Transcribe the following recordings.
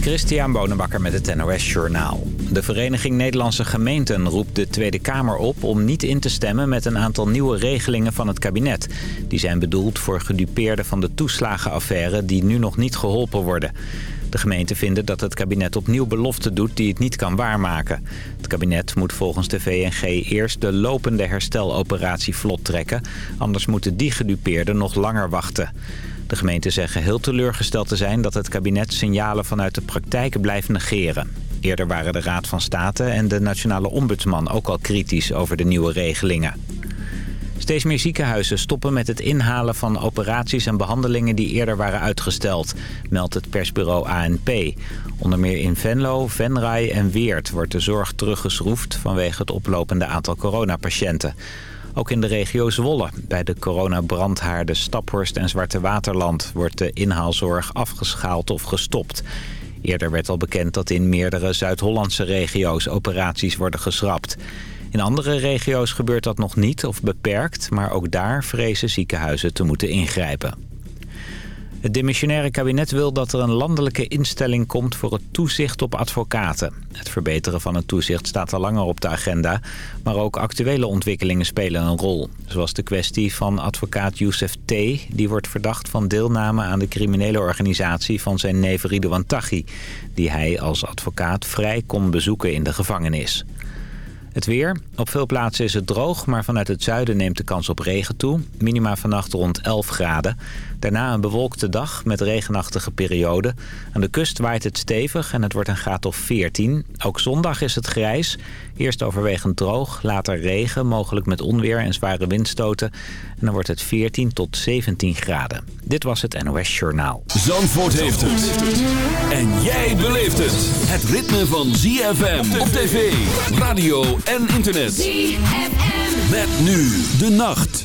Christian Bonenbakker met het NOS Journaal. De Vereniging Nederlandse Gemeenten roept de Tweede Kamer op om niet in te stemmen met een aantal nieuwe regelingen van het kabinet. Die zijn bedoeld voor gedupeerden van de toeslagenaffaire die nu nog niet geholpen worden. De gemeenten vinden dat het kabinet opnieuw beloften doet die het niet kan waarmaken. Het kabinet moet volgens de VNG eerst de lopende hersteloperatie vlot trekken. Anders moeten die gedupeerden nog langer wachten. De gemeenten zeggen heel teleurgesteld te zijn dat het kabinet signalen vanuit de praktijk blijft negeren. Eerder waren de Raad van State en de Nationale Ombudsman ook al kritisch over de nieuwe regelingen. Steeds meer ziekenhuizen stoppen met het inhalen van operaties en behandelingen die eerder waren uitgesteld, meldt het persbureau ANP. Onder meer in Venlo, Venray en Weert wordt de zorg teruggeschroefd vanwege het oplopende aantal coronapatiënten. Ook in de regio Zwolle, bij de coronabrandhaarden Staphorst en Zwarte Waterland... wordt de inhaalzorg afgeschaald of gestopt. Eerder werd al bekend dat in meerdere Zuid-Hollandse regio's operaties worden geschrapt. In andere regio's gebeurt dat nog niet of beperkt... maar ook daar vrezen ziekenhuizen te moeten ingrijpen. Het demissionaire kabinet wil dat er een landelijke instelling komt voor het toezicht op advocaten. Het verbeteren van het toezicht staat al langer op de agenda, maar ook actuele ontwikkelingen spelen een rol. Zoals de kwestie van advocaat Youssef T. Die wordt verdacht van deelname aan de criminele organisatie van zijn neef Ridouan Taghi, die hij als advocaat vrij kon bezoeken in de gevangenis. Het weer. Op veel plaatsen is het droog, maar vanuit het zuiden neemt de kans op regen toe. Minima vannacht rond 11 graden. Daarna een bewolkte dag met regenachtige perioden. Aan de kust waait het stevig en het wordt een graad of 14. Ook zondag is het grijs. Eerst overwegend droog, later regen, mogelijk met onweer en zware windstoten. En dan wordt het 14 tot 17 graden. Dit was het NOS Journaal. Zandvoort heeft het. En jij beleeft het. Het ritme van ZFM op tv, radio en internet. ZFM. Met nu de nacht.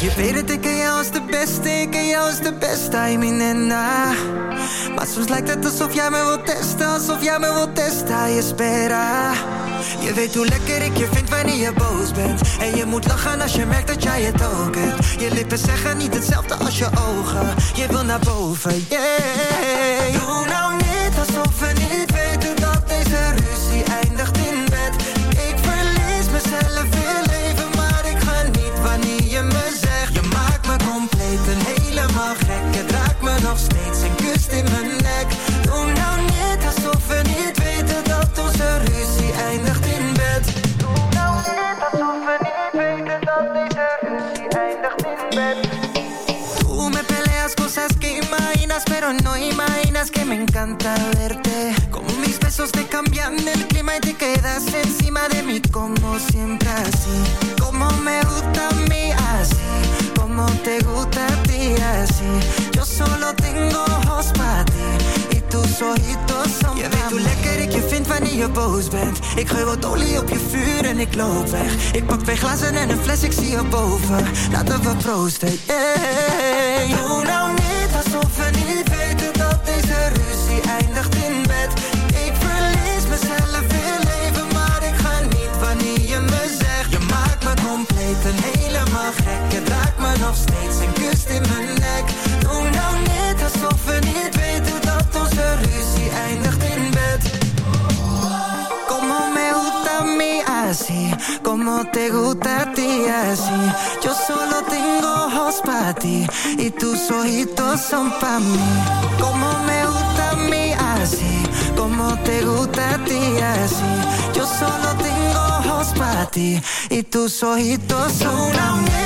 Je weet dat ik en jou als de beste, ik en jou als de beste, I'm in en na. Maar soms lijkt het alsof jij me wilt testen, alsof jij me wilt testen, je spera. Je weet hoe lekker ik je vind wanneer je boos bent. En je moet lachen als je merkt dat jij het ook hebt. Je lippen zeggen niet hetzelfde als je ogen. Je wil naar boven, yeah. Doe nou encanta verte. Como mis besos te cambian el clima y te quedas encima de mí como siempre así. Como me gusta a mí así, como te gusta a ti así. Yo solo tengo ojos para ti Y tus ojitos son Je weet hoe lekker ik je vind wanneer je boos bent Ik geur wat olie op je vuur en ik loop weg Ik pak twee glazen en een fles, ik zie je boven Laten we proosten, yeah. Nou helemaal gek. Het raakt me nog steeds een kus in mijn nek. Doe nou net alsof we niet weten dat onze ruzie eindigt in bed. Como me gusta mi así, como te gusta a ti así. Yo solo tengo ojos para ti y tus ojitos son para mí. Como me así, como te gusta a ti así. Yo solo tengo ojos para ti y tus ojitos son para mí.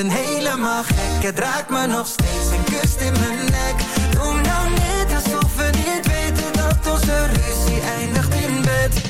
En helemaal gek, het raakt me nog steeds en kust in mijn nek. Doe nou net alsof we niet weten dat onze ruzie eindigt in bed.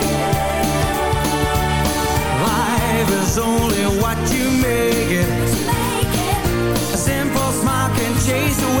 what you make it. Make it. A simple smile can chase away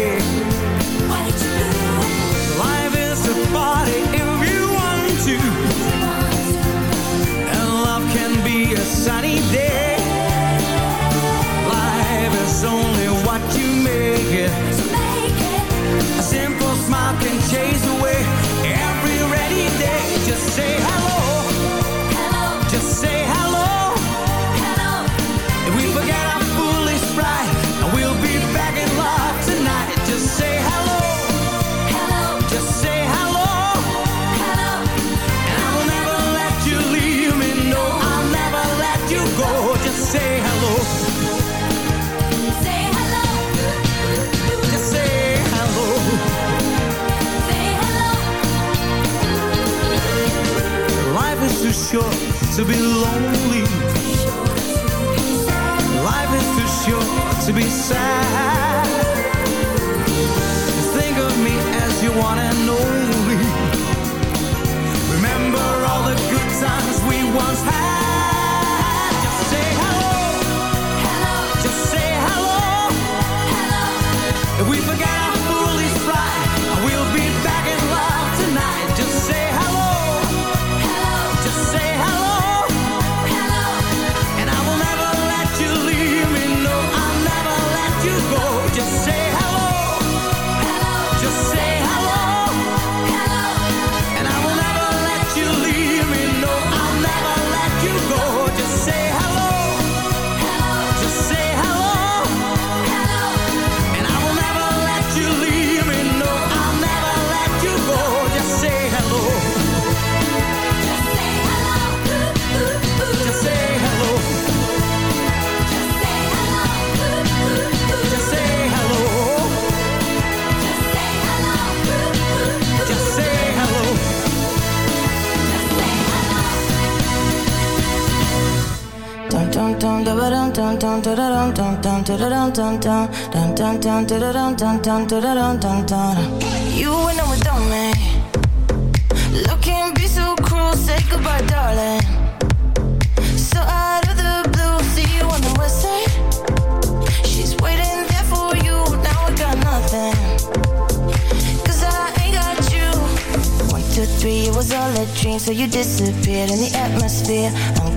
Dum dum. You went on without me. Looking be so cruel, say goodbye, darling. So out of the blue, see you on the west side. She's waiting there for you. Now I got nothing. Cause I ain't got you. One, two, three, it was all a dream, so you disappeared in the atmosphere.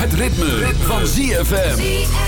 Het ritme, van ZFM.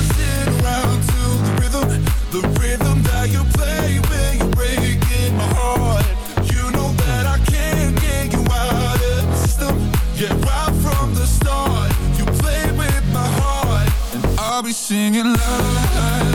singing love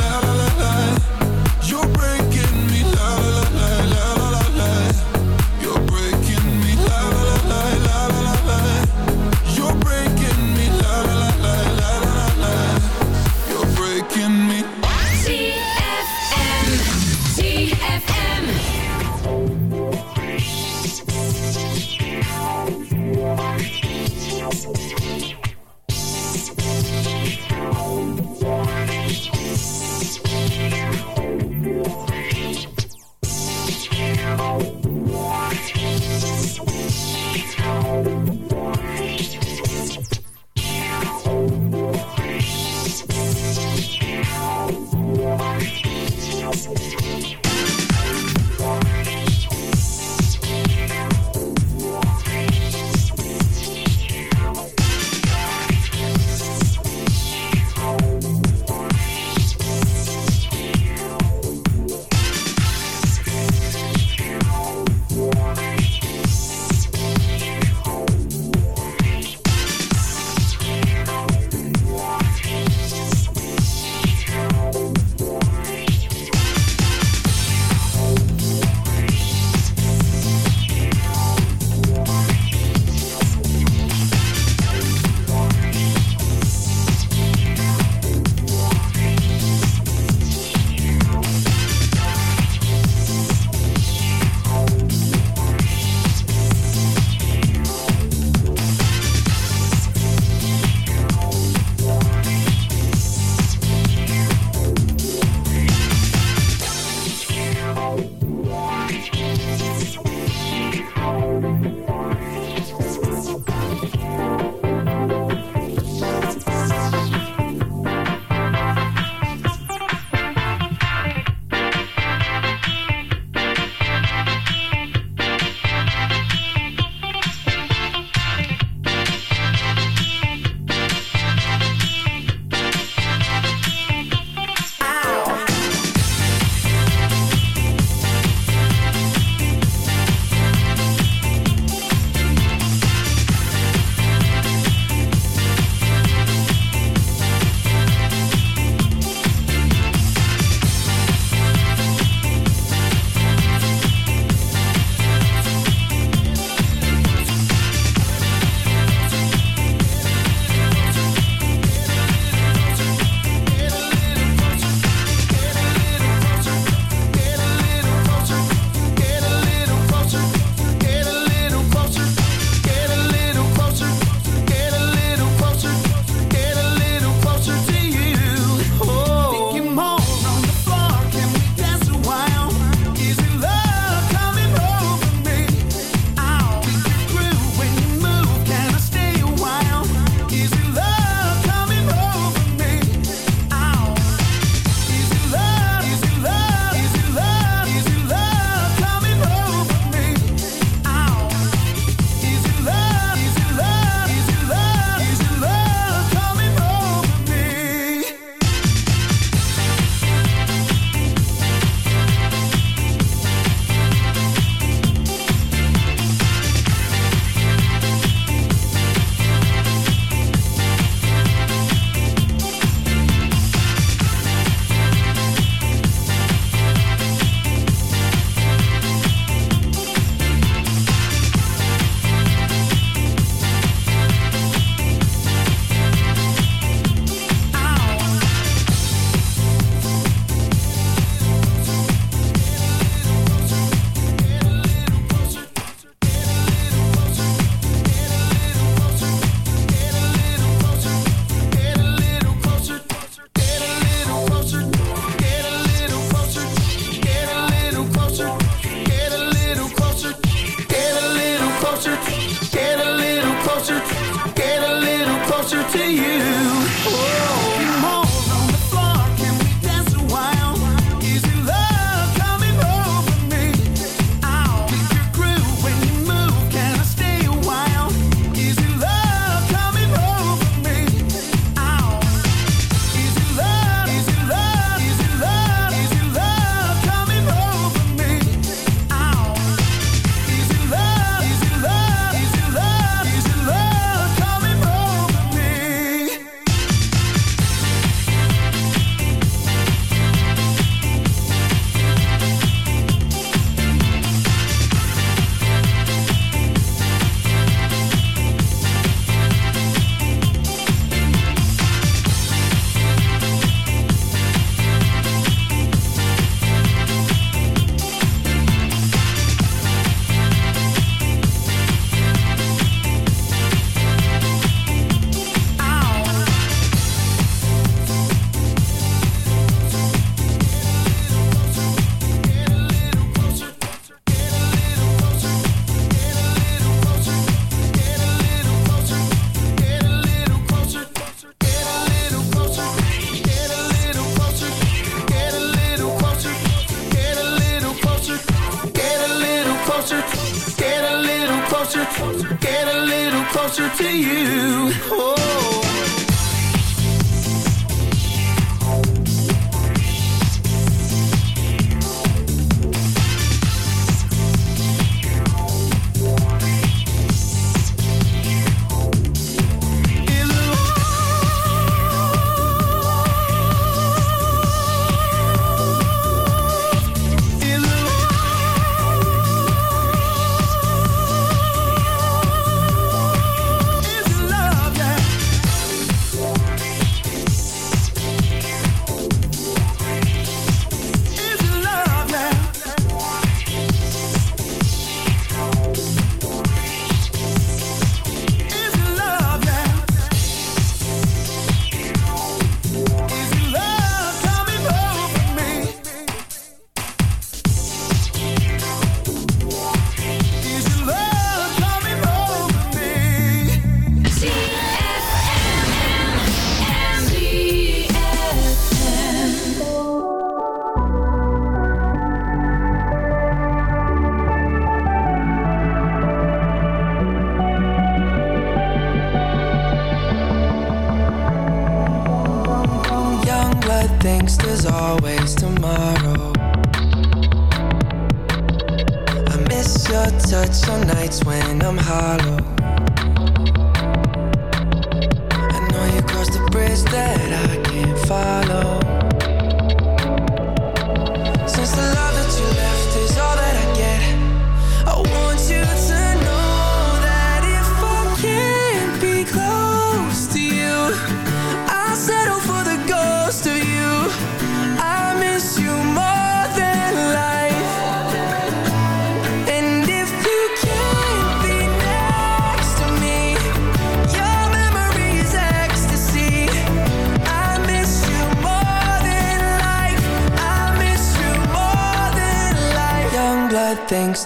is that I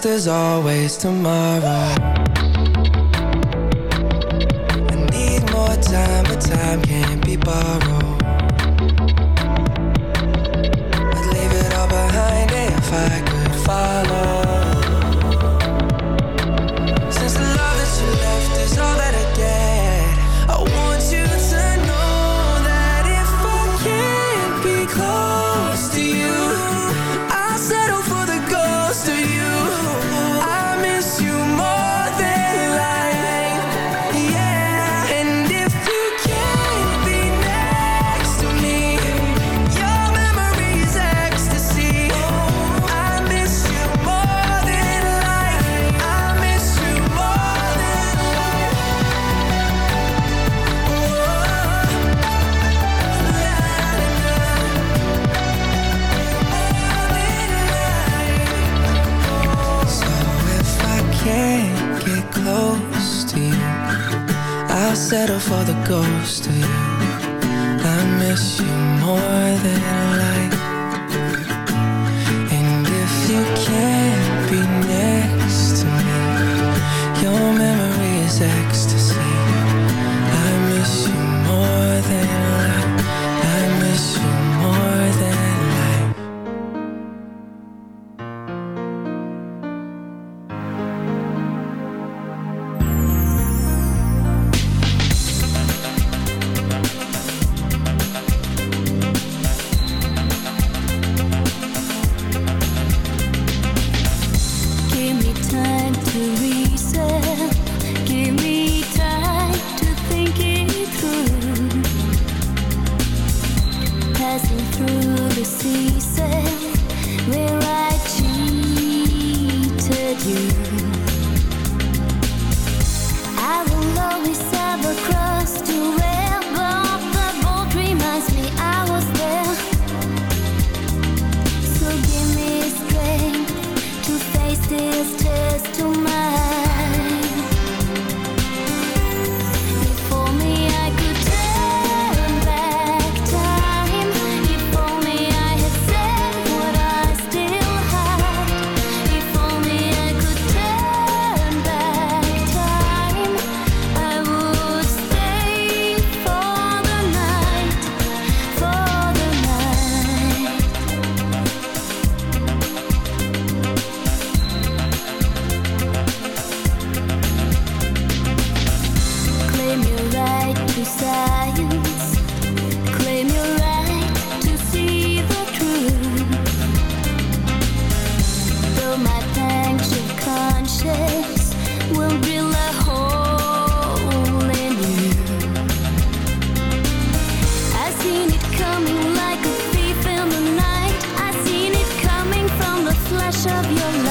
past is always tomorrow. I need more time, but time can't be borrowed. settle for the ghost of you. I miss you more than life. And if you can't be next to me Your memory is extra. your life